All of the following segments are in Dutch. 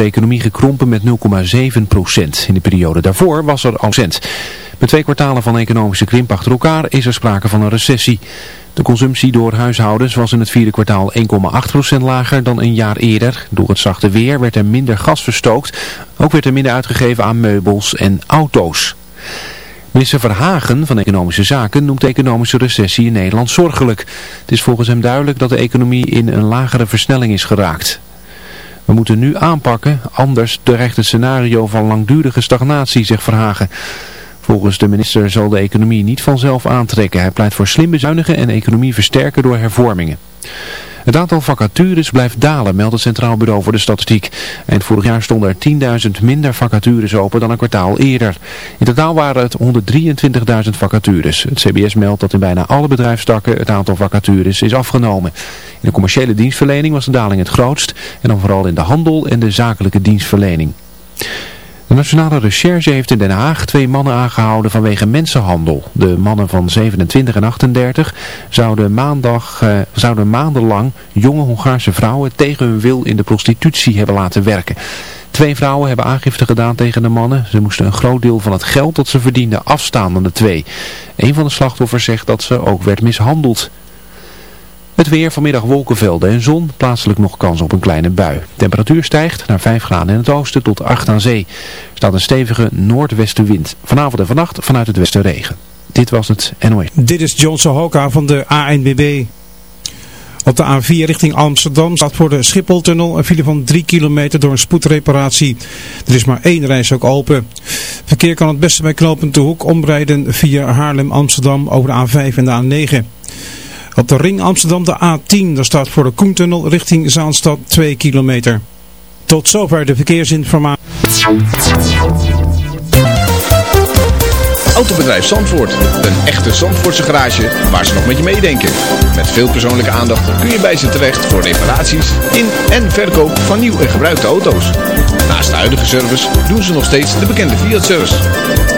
de economie gekrompen met 0,7 procent. In de periode daarvoor was er al cent. Met twee kwartalen van economische krimp achter elkaar is er sprake van een recessie. De consumptie door huishoudens was in het vierde kwartaal 1,8% lager dan een jaar eerder. Door het zachte weer werd er minder gas verstookt. Ook werd er minder uitgegeven aan meubels en auto's. Minister Verhagen van Economische Zaken noemt de economische recessie in Nederland zorgelijk. Het is volgens hem duidelijk dat de economie in een lagere versnelling is geraakt. We moeten nu aanpakken, anders dreigt het scenario van langdurige stagnatie, zegt Verhagen. Volgens de minister zal de economie niet vanzelf aantrekken. Hij pleit voor slim bezuinigen en economie versterken door hervormingen. Het aantal vacatures blijft dalen, meldt het Centraal Bureau voor de Statistiek. Eind vorig jaar stonden er 10.000 minder vacatures open dan een kwartaal eerder. In totaal waren het 123.000 vacatures. Het CBS meldt dat in bijna alle bedrijfstakken het aantal vacatures is afgenomen. In de commerciële dienstverlening was de daling het grootst en dan vooral in de handel en de zakelijke dienstverlening. De Nationale Recherche heeft in Den Haag twee mannen aangehouden vanwege mensenhandel. De mannen van 27 en 38 zouden, maandag, eh, zouden maandenlang jonge Hongaarse vrouwen tegen hun wil in de prostitutie hebben laten werken. Twee vrouwen hebben aangifte gedaan tegen de mannen. Ze moesten een groot deel van het geld dat ze verdienden afstaan aan de twee. Een van de slachtoffers zegt dat ze ook werd mishandeld. Het weer vanmiddag wolkenvelden en zon, plaatselijk nog kans op een kleine bui. Temperatuur stijgt naar 5 graden in het oosten tot 8 aan zee. Er staat een stevige noordwestenwind. Vanavond en vannacht vanuit het westen regen. Dit was het NOS. Dit is John Sohoka van de ANBB. Op de A4 richting Amsterdam staat voor de Schipholtunnel een file van 3 kilometer door een spoedreparatie. Er is maar één reis ook open. Verkeer kan het beste bij knooppunt de hoek omrijden via Haarlem-Amsterdam over de A5 en de A9. Op de ring Amsterdam de A10, daar staat voor de Koentunnel richting Zaanstad 2 kilometer. Tot zover de verkeersinformatie. Autobedrijf Zandvoort, een echte Zandvoortse garage waar ze nog met je meedenken. Met veel persoonlijke aandacht kun je bij ze terecht voor reparaties in en verkoop van nieuw en gebruikte auto's. Naast de huidige service doen ze nog steeds de bekende Fiat-service.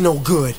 no good.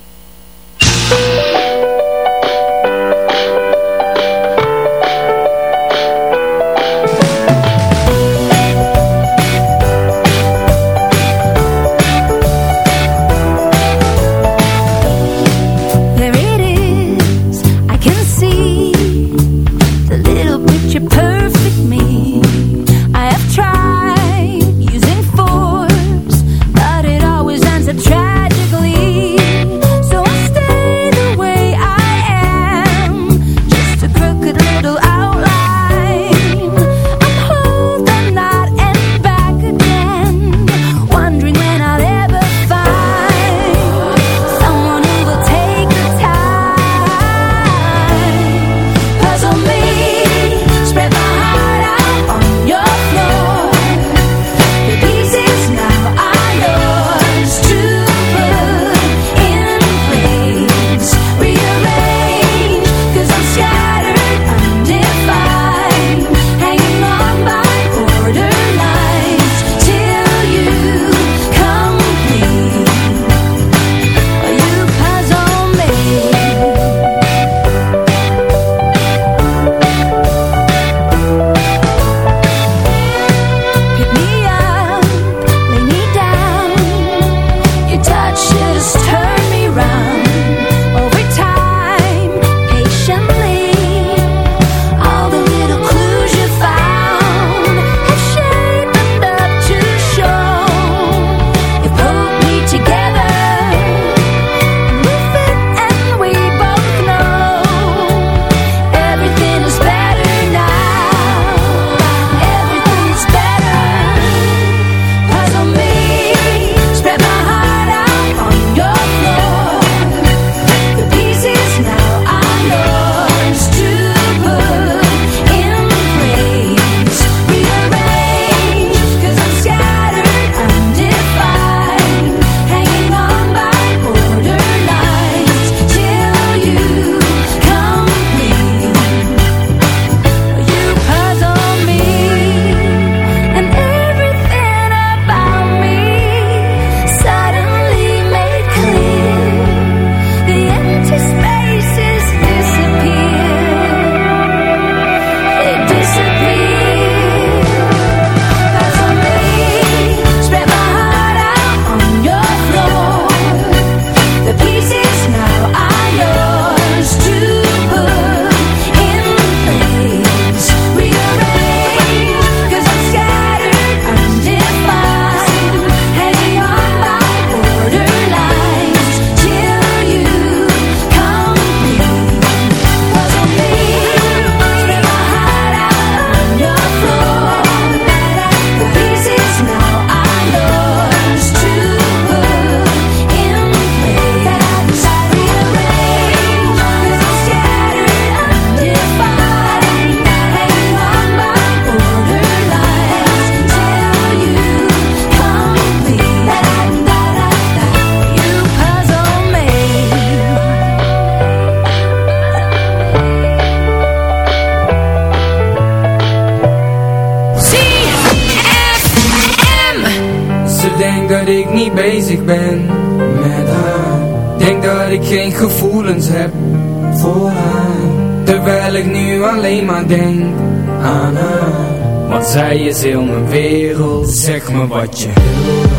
Hij is heel mijn wereld Zeg me wat je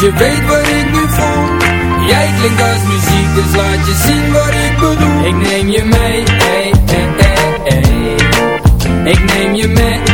je weet wat ik nu voel Jij klinkt als muziek Dus laat je zien wat ik bedoel. Ik neem je mee hey, hey, hey, hey. Ik neem je mee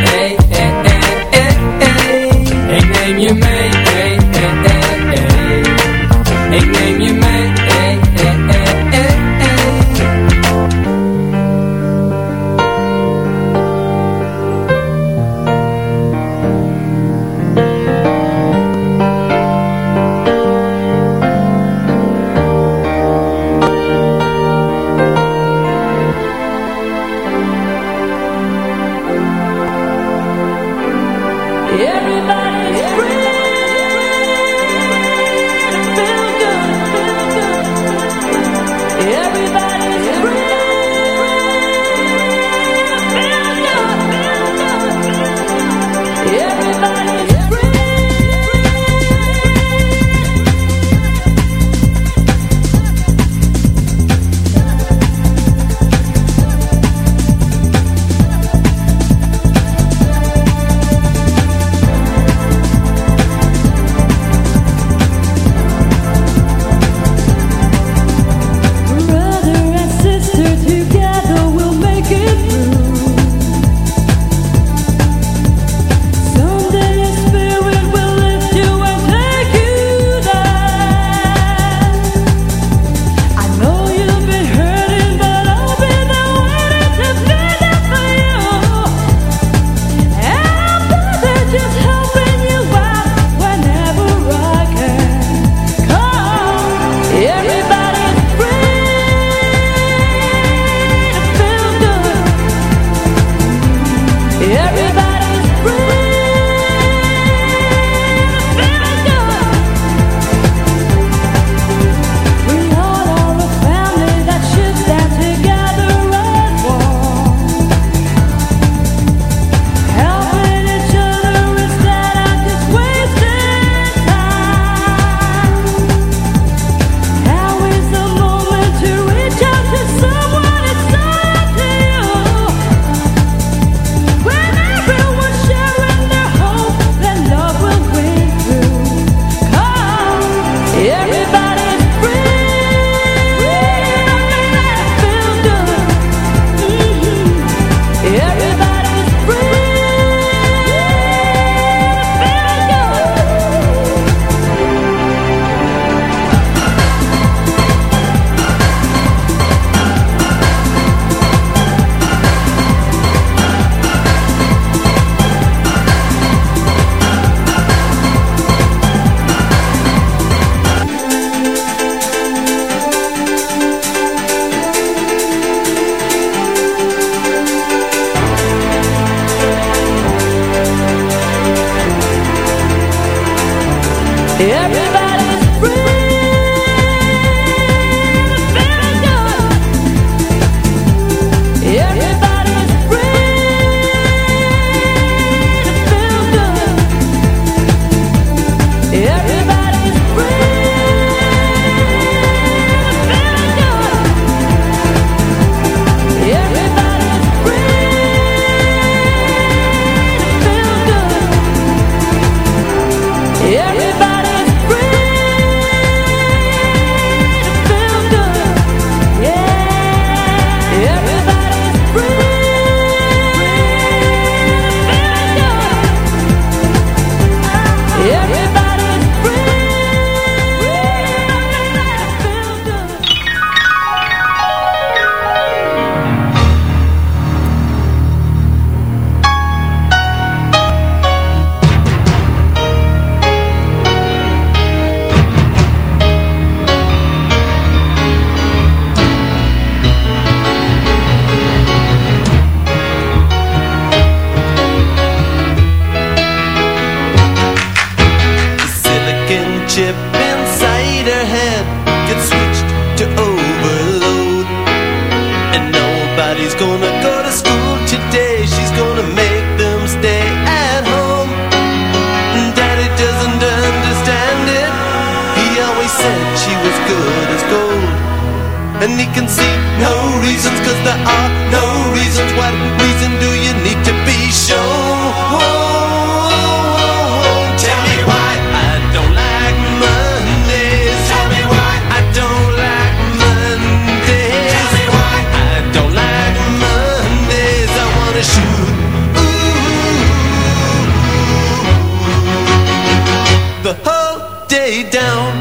down.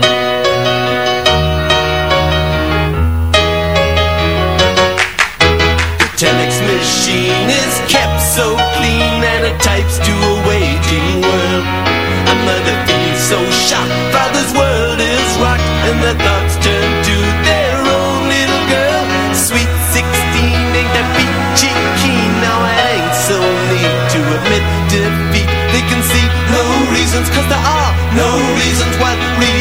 The telex machine is kept so clean And it types to a waiting world. A mother feels so shocked Father's world is rocked And the thoughts turn to their own little girl. Sweet 16 ain't that peachy keen Now I ain't so neat to admit defeat. They can see no reasons cause there are no reasons why.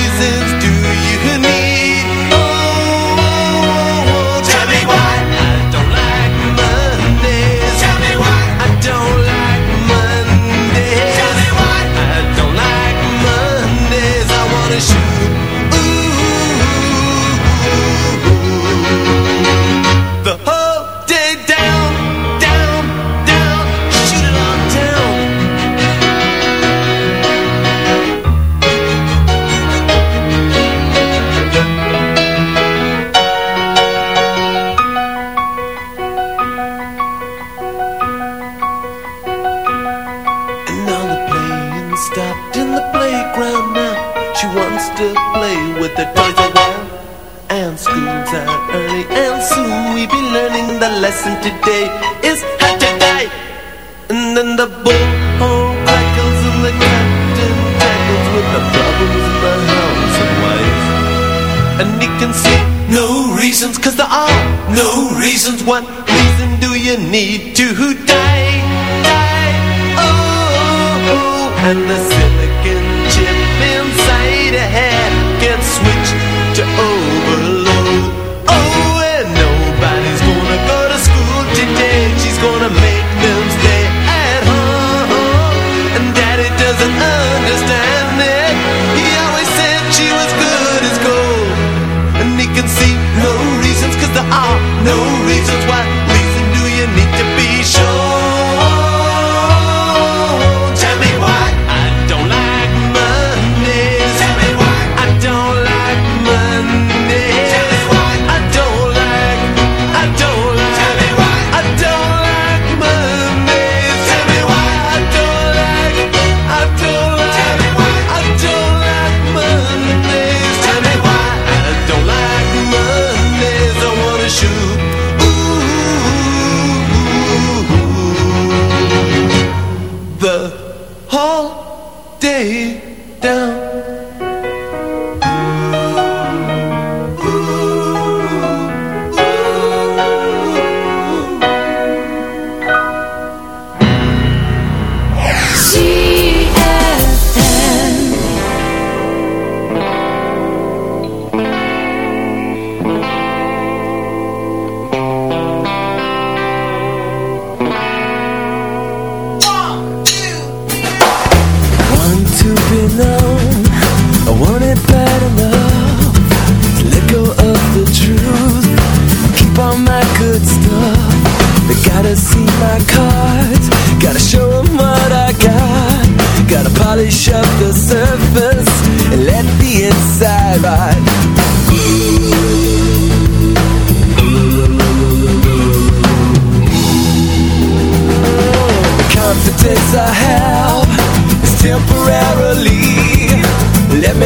and today is hot today. And then the bullhorn crackles and the captain tackles with the problems of the house and wife. And he can see no reasons, cause there are no reasons. What reason do you need to die? Die, oh, oh, oh. and the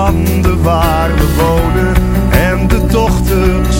Van waar we wonen en de dochters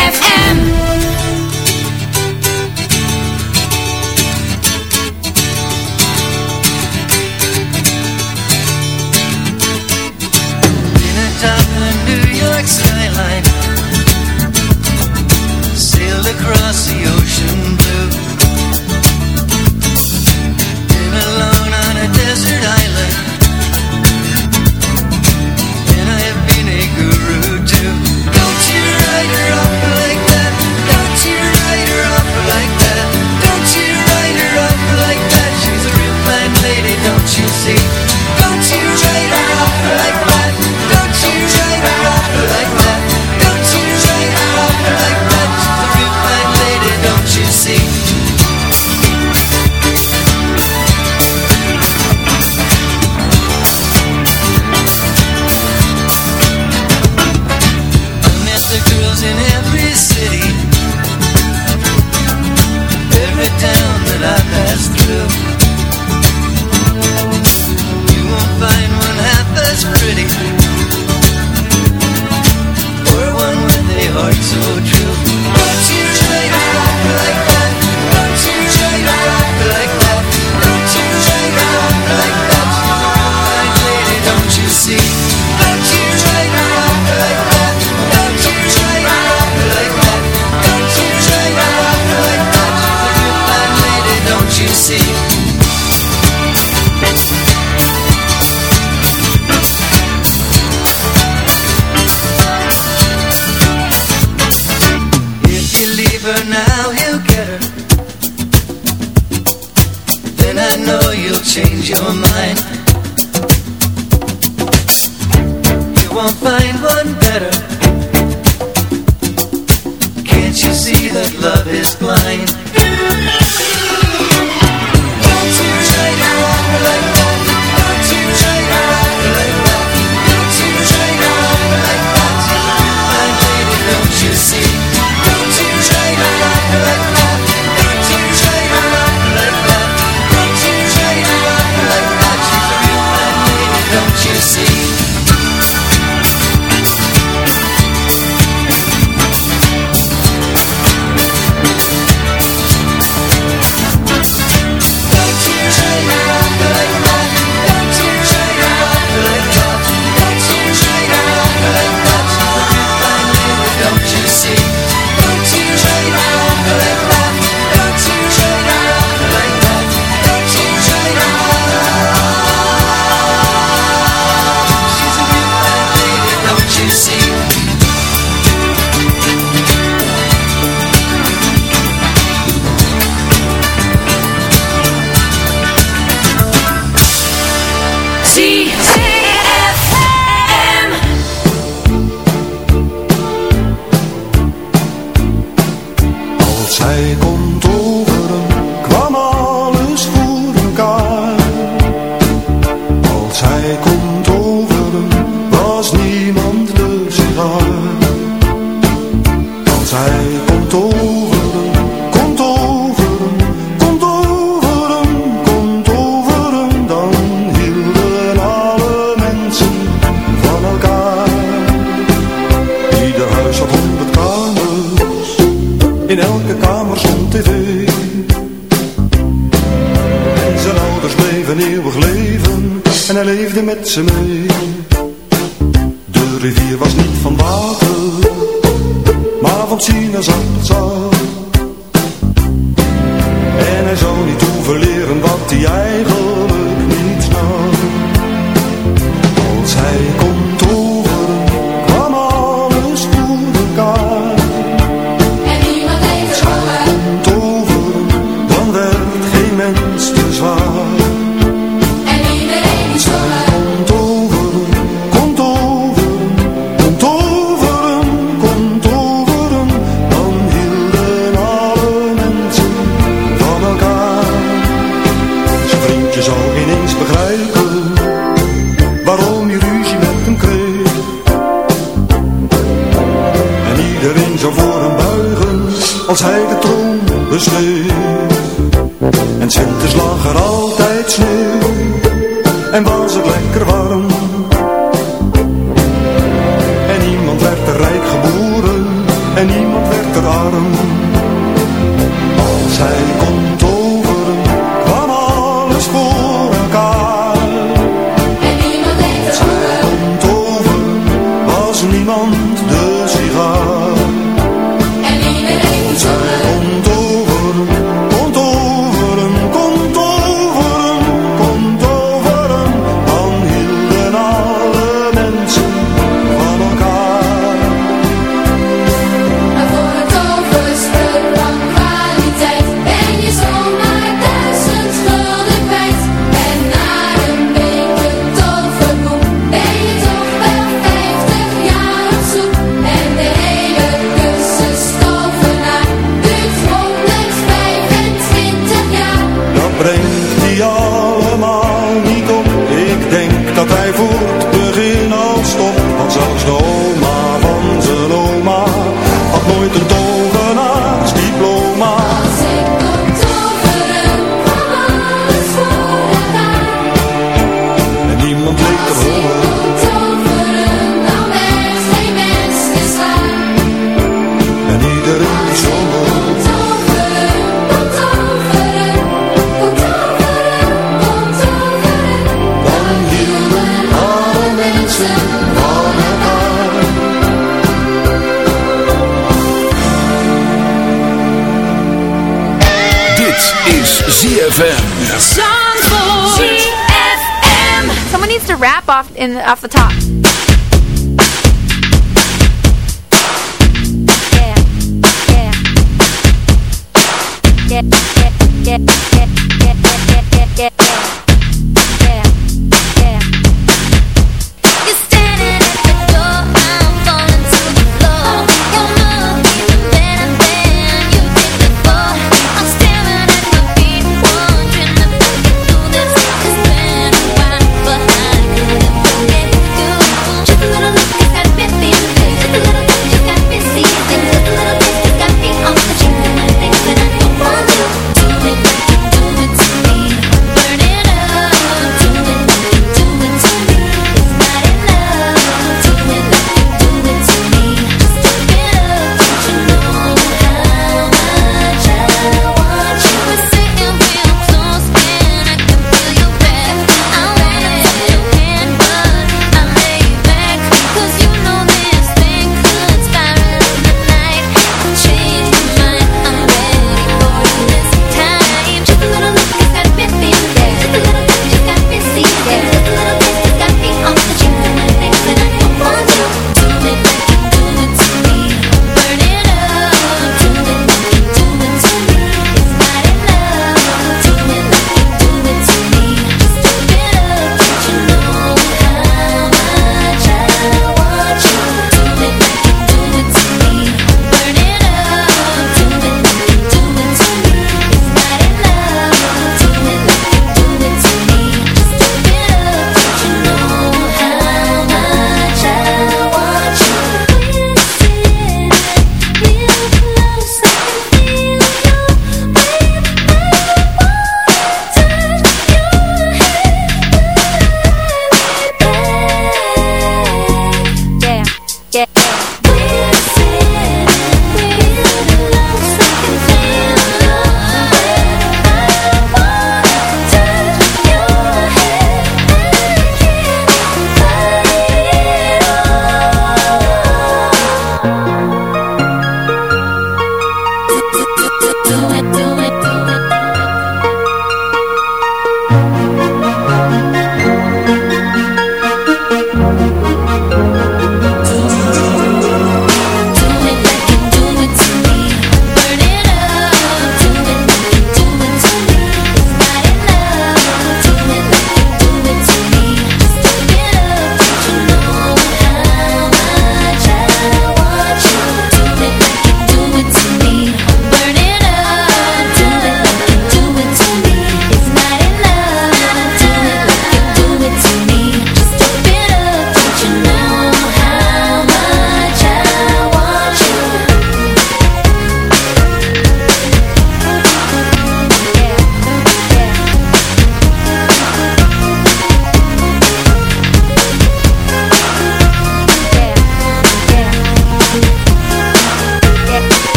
Off in off the top.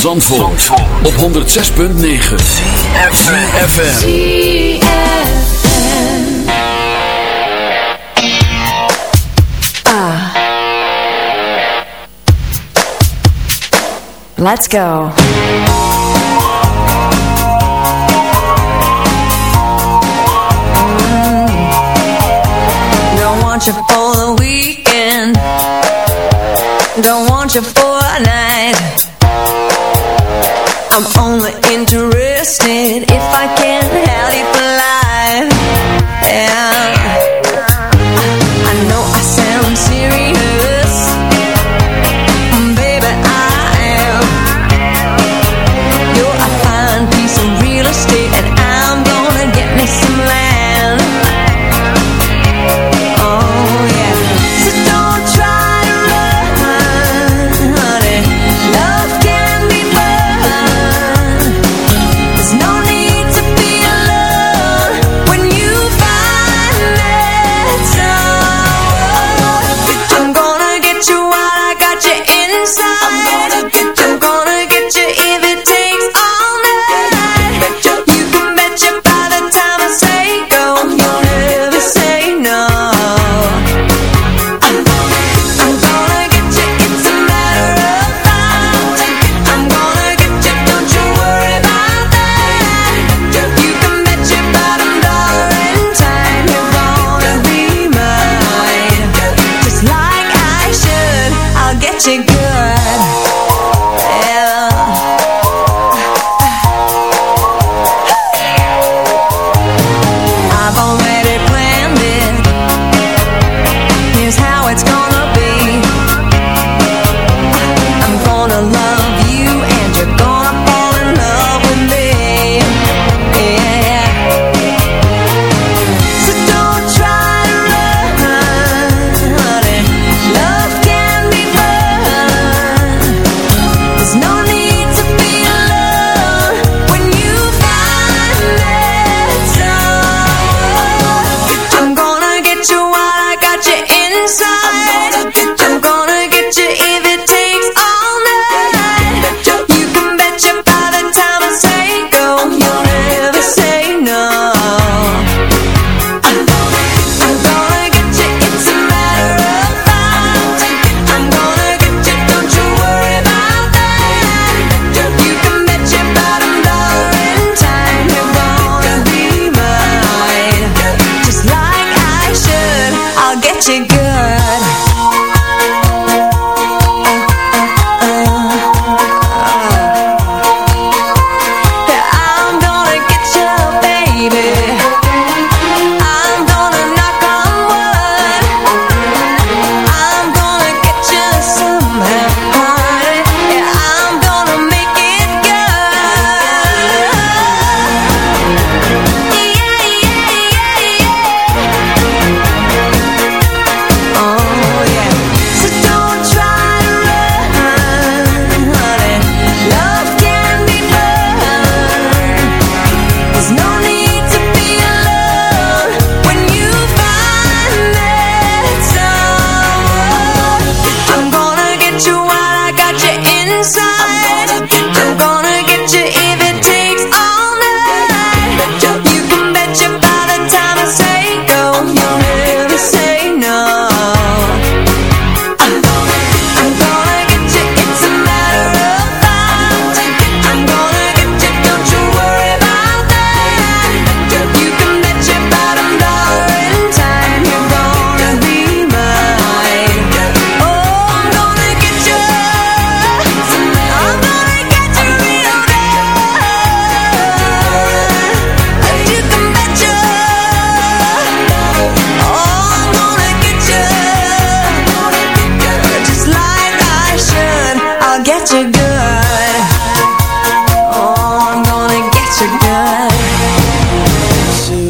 Zandvoort, op 106.9 CFFM Ah. Let's go. Don't want you for the weekend. Don't want you for a night. I'm only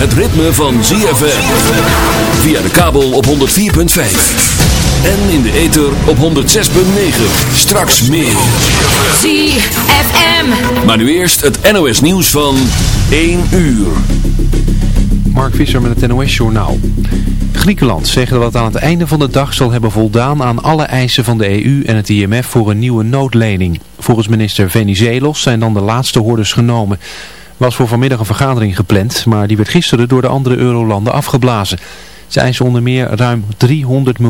het ritme van ZFM. Via de kabel op 104.5. En in de ether op 106.9. Straks meer. ZFM. Maar nu eerst het NOS nieuws van 1 uur. Mark Visser met het NOS-journaal. Griekenland zegt dat het aan het einde van de dag zal hebben voldaan aan alle eisen van de EU en het IMF voor een nieuwe noodlening. Volgens minister Venizelos zijn dan de laatste hordes genomen. Was voor vanmiddag een vergadering gepland, maar die werd gisteren door de andere eurolanden afgeblazen. Ze eisen onder meer ruim 300 miljoen.